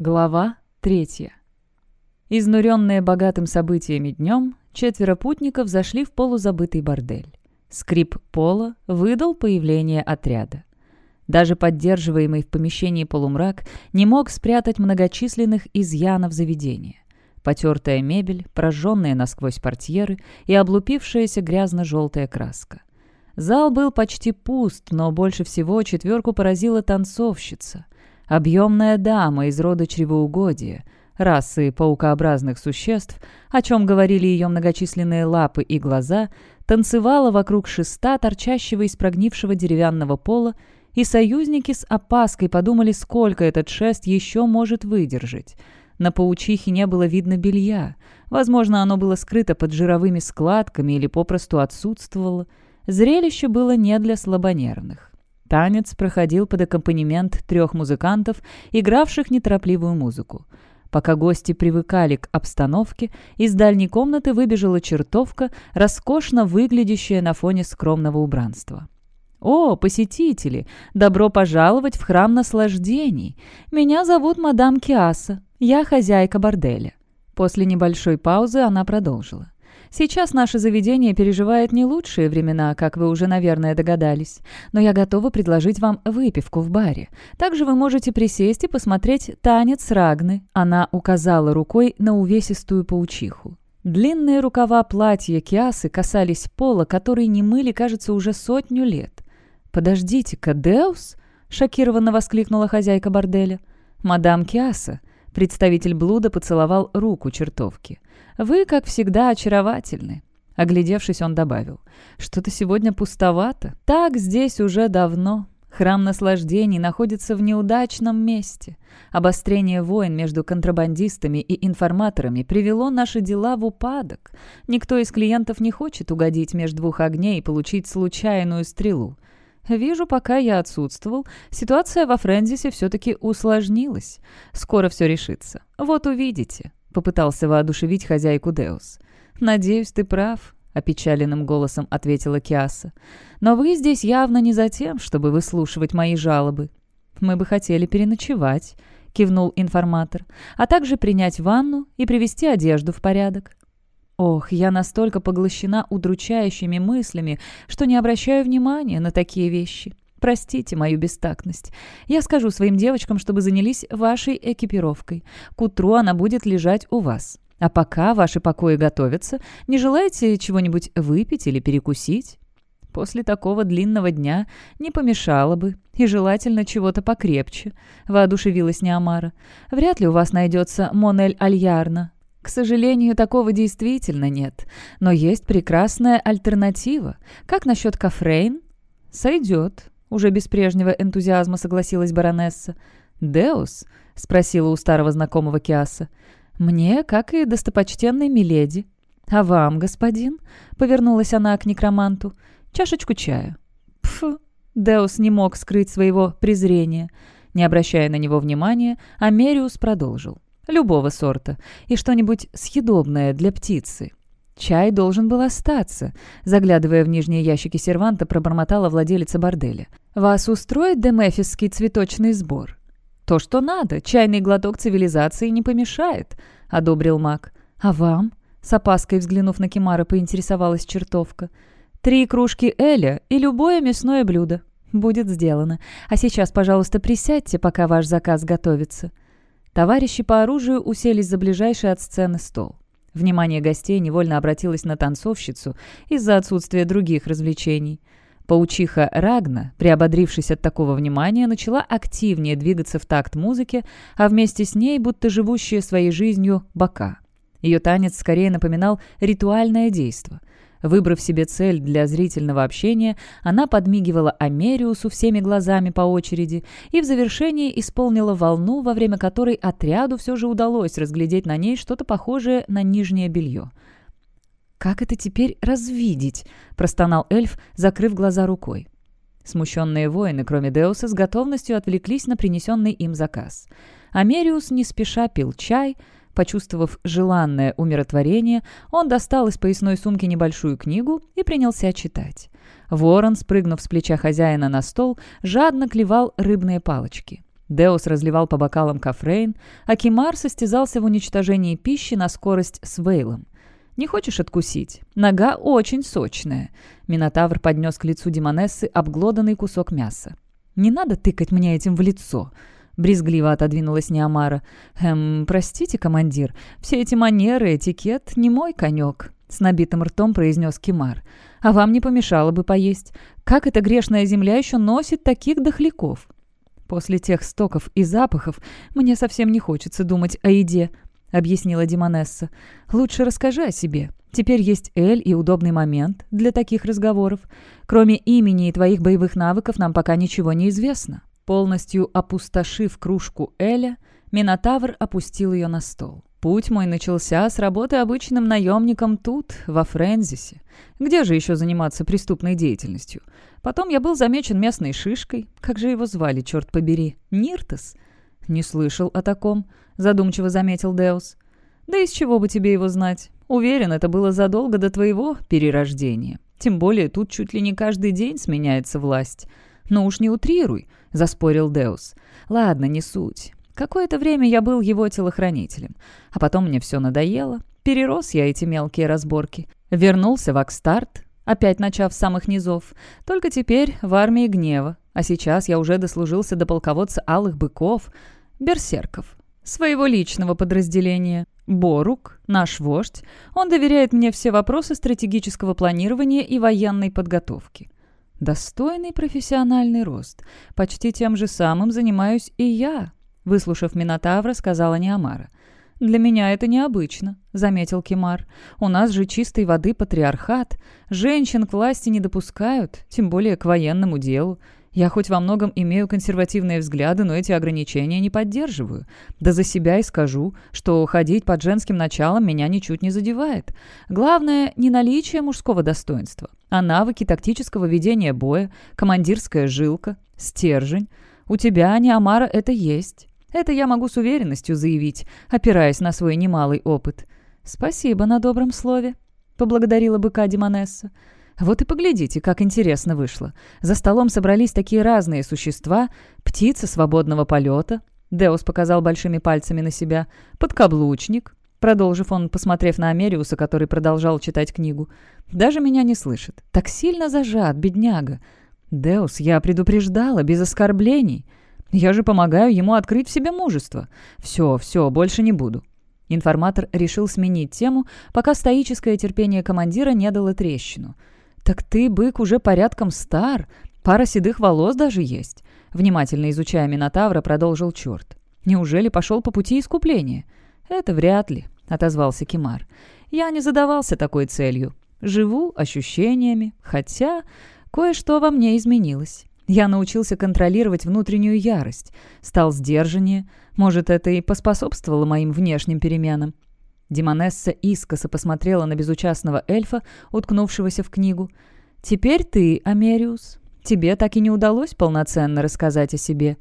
Глава третья. Изнуренные богатым событиями днем, четверо путников зашли в полузабытый бордель. Скрип пола выдал появление отряда. Даже поддерживаемый в помещении полумрак не мог спрятать многочисленных изъянов заведения. Потертая мебель, прожженные насквозь портьеры и облупившаяся грязно-желтая краска. Зал был почти пуст, но больше всего четверку поразила танцовщица. Объемная дама из рода чревоугодия, расы паукообразных существ, о чем говорили ее многочисленные лапы и глаза, танцевала вокруг шеста, торчащего из прогнившего деревянного пола, и союзники с опаской подумали, сколько этот шест еще может выдержать. На паучихе не было видно белья. Возможно, оно было скрыто под жировыми складками или попросту отсутствовало. Зрелище было не для слабонервных. Танец проходил под аккомпанемент трех музыкантов, игравших неторопливую музыку. Пока гости привыкали к обстановке, из дальней комнаты выбежала чертовка, роскошно выглядящая на фоне скромного убранства. «О, посетители! Добро пожаловать в храм наслаждений! Меня зовут мадам Киаса, я хозяйка борделя». После небольшой паузы она продолжила. Сейчас наше заведение переживает не лучшие времена, как вы уже, наверное, догадались. Но я готова предложить вам выпивку в баре. Также вы можете присесть и посмотреть танец Рагны. Она указала рукой на увесистую паучиху. Длинные рукава платья Киасы касались пола, который не мыли, кажется, уже сотню лет. «Подождите-ка, Деус?» — шокированно воскликнула хозяйка борделя. «Мадам Киаса». Представитель блуда поцеловал руку чертовки. «Вы, как всегда, очаровательны». Оглядевшись, он добавил. «Что-то сегодня пустовато. Так здесь уже давно. Храм наслаждений находится в неудачном месте. Обострение войн между контрабандистами и информаторами привело наши дела в упадок. Никто из клиентов не хочет угодить между двух огней и получить случайную стрелу. Вижу, пока я отсутствовал, ситуация во Френзисе все-таки усложнилась. Скоро все решится. Вот увидите попытался воодушевить хозяйку Деус. «Надеюсь, ты прав», — опечаленным голосом ответила Киаса. «Но вы здесь явно не за тем, чтобы выслушивать мои жалобы. Мы бы хотели переночевать», — кивнул информатор, «а также принять ванну и привести одежду в порядок». Ох, я настолько поглощена удручающими мыслями, что не обращаю внимания на такие вещи. Простите мою бестактность. Я скажу своим девочкам, чтобы занялись вашей экипировкой. К утру она будет лежать у вас. А пока ваши покои готовятся, не желаете чего-нибудь выпить или перекусить? После такого длинного дня не помешало бы, и желательно чего-то покрепче», — воодушевилась Неомара. «Вряд ли у вас найдется Монель Альярна. К сожалению, такого действительно нет, но есть прекрасная альтернатива. Как насчет Кафрейн?» «Сойдет», уже без прежнего энтузиазма согласилась баронесса. «Деус?» — спросила у старого знакомого Киаса. «Мне, как и достопочтенной Миледи». «А вам, господин?» — повернулась она к некроманту. «Чашечку чая». «Пф!» — Деус не мог скрыть своего презрения. Не обращая на него внимания, Америус продолжил. «Любого сорта. И что-нибудь съедобное для птицы. Чай должен был остаться. Заглядывая в нижние ящики серванта, пробормотала владелица борделя. «Вас устроит демефисский цветочный сбор?» «То, что надо. Чайный глоток цивилизации не помешает», — одобрил маг. «А вам?» — с опаской взглянув на Кимара, поинтересовалась чертовка. «Три кружки Эля и любое мясное блюдо. Будет сделано. А сейчас, пожалуйста, присядьте, пока ваш заказ готовится». Товарищи по оружию уселись за ближайший от сцены стол. Внимание гостей невольно обратилось на танцовщицу из-за отсутствия других развлечений. Паучиха Рагна, приободрившись от такого внимания, начала активнее двигаться в такт музыки, а вместе с ней, будто живущая своей жизнью, бока. Ее танец скорее напоминал ритуальное действо – Выбрав себе цель для зрительного общения, она подмигивала Америусу всеми глазами по очереди и в завершении исполнила волну, во время которой отряду все же удалось разглядеть на ней что-то похожее на нижнее белье. «Как это теперь развидеть?» – простонал эльф, закрыв глаза рукой. Смущенные воины, кроме Деуса, с готовностью отвлеклись на принесенный им заказ. Америус не спеша пил чай – Почувствовав желанное умиротворение, он достал из поясной сумки небольшую книгу и принялся читать. Ворон, спрыгнув с плеча хозяина на стол, жадно клевал рыбные палочки. Деус разливал по бокалам кофрейн, а Кимар состязался в уничтожении пищи на скорость с Вейлом. «Не хочешь откусить? Нога очень сочная». Минотавр поднес к лицу Демонессы обглоданный кусок мяса. «Не надо тыкать мне этим в лицо», — брезгливо отодвинулась Неомара. «Эм, простите, командир, все эти манеры, этикет — не мой конек», — с набитым ртом произнес Кимар. «А вам не помешало бы поесть. Как эта грешная земля еще носит таких дохляков?» «После тех стоков и запахов мне совсем не хочется думать о еде», объяснила Димонесса. «Лучше расскажи о себе. Теперь есть Эль и удобный момент для таких разговоров. Кроме имени и твоих боевых навыков нам пока ничего не известно». Полностью опустошив кружку Эля, Минотавр опустил ее на стол. Путь мой начался с работы обычным наемником тут, во Френзисе. Где же еще заниматься преступной деятельностью? Потом я был замечен местной шишкой. Как же его звали, черт побери? Ниртос? Не слышал о таком. — задумчиво заметил Деус. «Да из чего бы тебе его знать? Уверен, это было задолго до твоего перерождения. Тем более тут чуть ли не каждый день сменяется власть. Но уж не утрируй», — заспорил Деус. «Ладно, не суть. Какое-то время я был его телохранителем. А потом мне все надоело. Перерос я эти мелкие разборки. Вернулся в Акстарт, опять начав с самых низов. Только теперь в армии гнева. А сейчас я уже дослужился до полководца Алых Быков, берсерков своего личного подразделения. Борук, наш вождь, он доверяет мне все вопросы стратегического планирования и военной подготовки. Достойный профессиональный рост. Почти тем же самым занимаюсь и я, выслушав Минотавра, сказала Неомара. «Для меня это необычно», — заметил Кимар. «У нас же чистой воды патриархат. Женщин к власти не допускают, тем более к военному делу. Я хоть во многом имею консервативные взгляды, но эти ограничения не поддерживаю. Да за себя и скажу, что ходить под женским началом меня ничуть не задевает. Главное не наличие мужского достоинства, а навыки тактического ведения боя, командирская жилка, стержень. У тебя, Неомара, это есть. Это я могу с уверенностью заявить, опираясь на свой немалый опыт. «Спасибо на добром слове», — поблагодарила быка Димонесса. Вот и поглядите, как интересно вышло. За столом собрались такие разные существа. Птица свободного полета. Деус показал большими пальцами на себя. Подкаблучник. Продолжив он, посмотрев на Америуса, который продолжал читать книгу. «Даже меня не слышит. Так сильно зажат, бедняга. Деус, я предупреждала, без оскорблений. Я же помогаю ему открыть в себе мужество. Все, все, больше не буду». Информатор решил сменить тему, пока стоическое терпение командира не дало трещину – «Так ты, бык, уже порядком стар. Пара седых волос даже есть», — внимательно изучая Минотавра, продолжил черт. «Неужели пошел по пути искупления?» «Это вряд ли», — отозвался Кимар. «Я не задавался такой целью. Живу ощущениями, хотя кое-что во мне изменилось. Я научился контролировать внутреннюю ярость, стал сдержаннее. Может, это и поспособствовало моим внешним переменам. Демонесса искоса посмотрела на безучастного эльфа, уткнувшегося в книгу. «Теперь ты, Америус. Тебе так и не удалось полноценно рассказать о себе».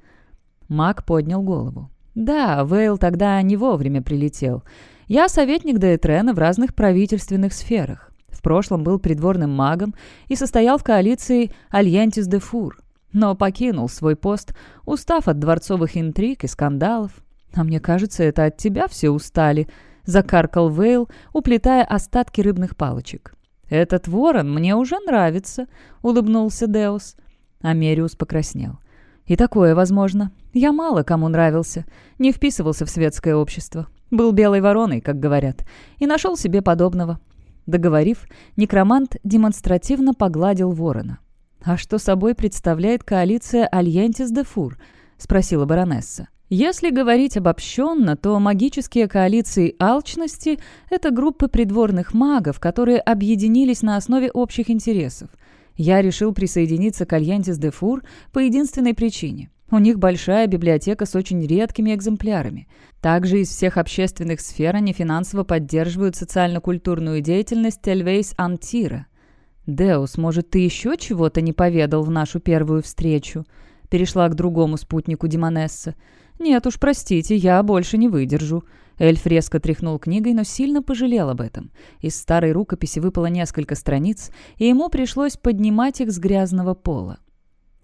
Маг поднял голову. «Да, Вейл тогда не вовремя прилетел. Я советник Деэтрена в разных правительственных сферах. В прошлом был придворным магом и состоял в коалиции Альянтис де Фур, но покинул свой пост, устав от дворцовых интриг и скандалов. А мне кажется, это от тебя все устали», — закаркал Вейл, уплетая остатки рыбных палочек. «Этот ворон мне уже нравится», — улыбнулся Деус. Америус покраснел. «И такое возможно. Я мало кому нравился. Не вписывался в светское общество. Был белой вороной, как говорят. И нашел себе подобного». Договорив, некромант демонстративно погладил ворона. «А что собой представляет коалиция Альянтис де Фур?» — спросила баронесса. Если говорить обобщенно, то магические коалиции алчности – это группы придворных магов, которые объединились на основе общих интересов. Я решил присоединиться к Альянтис де Фур по единственной причине. У них большая библиотека с очень редкими экземплярами. Также из всех общественных сфер они финансово поддерживают социально-культурную деятельность Тельвейс Антира. «Деус, может, ты еще чего-то не поведал в нашу первую встречу?» Перешла к другому спутнику Димонесса. «Нет уж, простите, я больше не выдержу». Эльф резко тряхнул книгой, но сильно пожалел об этом. Из старой рукописи выпало несколько страниц, и ему пришлось поднимать их с грязного пола.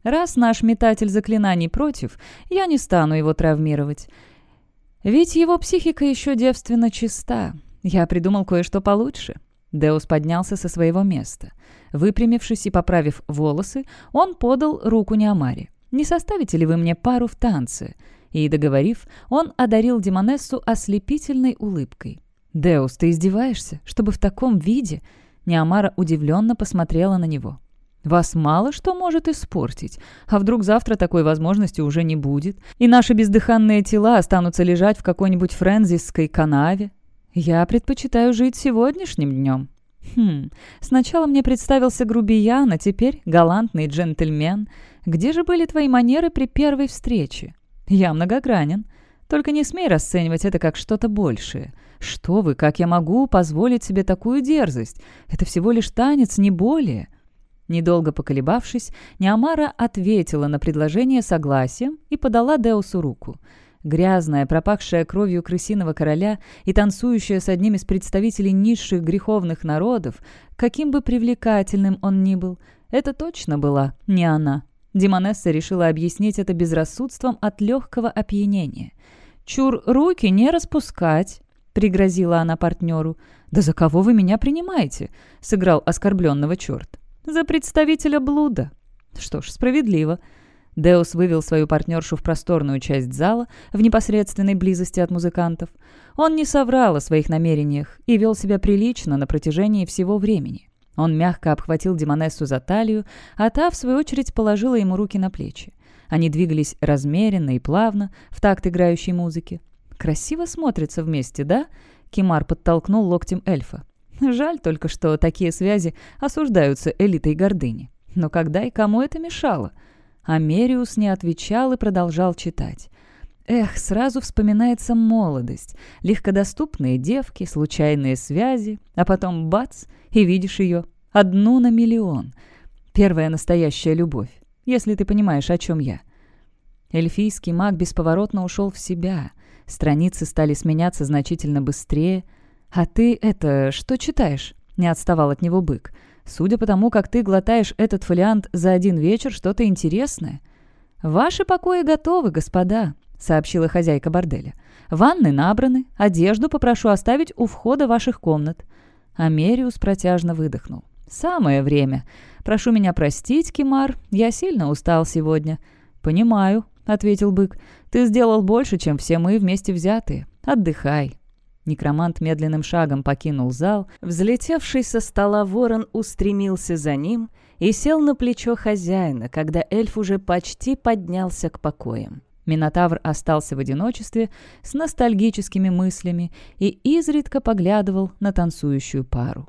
Раз наш метатель заклинаний против, я не стану его травмировать. Ведь его психика еще девственно чиста. Я придумал кое-что получше». Деус поднялся со своего места. Выпрямившись и поправив волосы, он подал руку Неомаре. «Не составите ли вы мне пару в танце?» И, договорив, он одарил Демонессу ослепительной улыбкой. «Деус, ты издеваешься? Чтобы в таком виде?» Неомара удивленно посмотрела на него. «Вас мало что может испортить. А вдруг завтра такой возможности уже не будет, и наши бездыханные тела останутся лежать в какой-нибудь френзисской канаве? Я предпочитаю жить сегодняшним днем». «Хм, сначала мне представился грубиян, а теперь галантный джентльмен. Где же были твои манеры при первой встрече?» «Я многогранен. Только не смей расценивать это как что-то большее. «Что вы, как я могу позволить себе такую дерзость? Это всего лишь танец, не более». Недолго поколебавшись, Неамара ответила на предложение согласием и подала Деусу руку. Грязная, пропахшая кровью крысиного короля и танцующая с одним из представителей низших греховных народов, каким бы привлекательным он ни был, это точно была не она. Демонесса решила объяснить это безрассудством от легкого опьянения. «Чур, руки не распускать!» — пригрозила она партнеру. «Да за кого вы меня принимаете?» — сыграл оскорбленного черт. «За представителя блуда». Что ж, справедливо. Деус вывел свою партнершу в просторную часть зала, в непосредственной близости от музыкантов. Он не соврал о своих намерениях и вел себя прилично на протяжении всего времени. Он мягко обхватил Демонессу за талию, а та, в свою очередь, положила ему руки на плечи. Они двигались размеренно и плавно, в такт играющей музыки. Красиво смотрится вместе, да?» Кимар подтолкнул локтем эльфа. «Жаль только, что такие связи осуждаются элитой гордыни. Но когда и кому это мешало?» Америус не отвечал и продолжал читать. Эх, сразу вспоминается молодость, легкодоступные девки, случайные связи, а потом бац, и видишь ее, одну на миллион. Первая настоящая любовь, если ты понимаешь, о чем я. Эльфийский маг бесповоротно ушел в себя. Страницы стали сменяться значительно быстрее. «А ты это что читаешь?» — не отставал от него бык. «Судя по тому, как ты глотаешь этот фолиант за один вечер, что-то интересное». «Ваши покои готовы, господа», — сообщила хозяйка борделя. «Ванны набраны, одежду попрошу оставить у входа ваших комнат». Америус протяжно выдохнул. «Самое время. Прошу меня простить, Кимар, я сильно устал сегодня». «Понимаю», — ответил бык. «Ты сделал больше, чем все мы вместе взятые. Отдыхай». Некромант медленным шагом покинул зал. Взлетевший со стола ворон устремился за ним и сел на плечо хозяина, когда эльф уже почти поднялся к покоям. Минотавр остался в одиночестве с ностальгическими мыслями и изредка поглядывал на танцующую пару.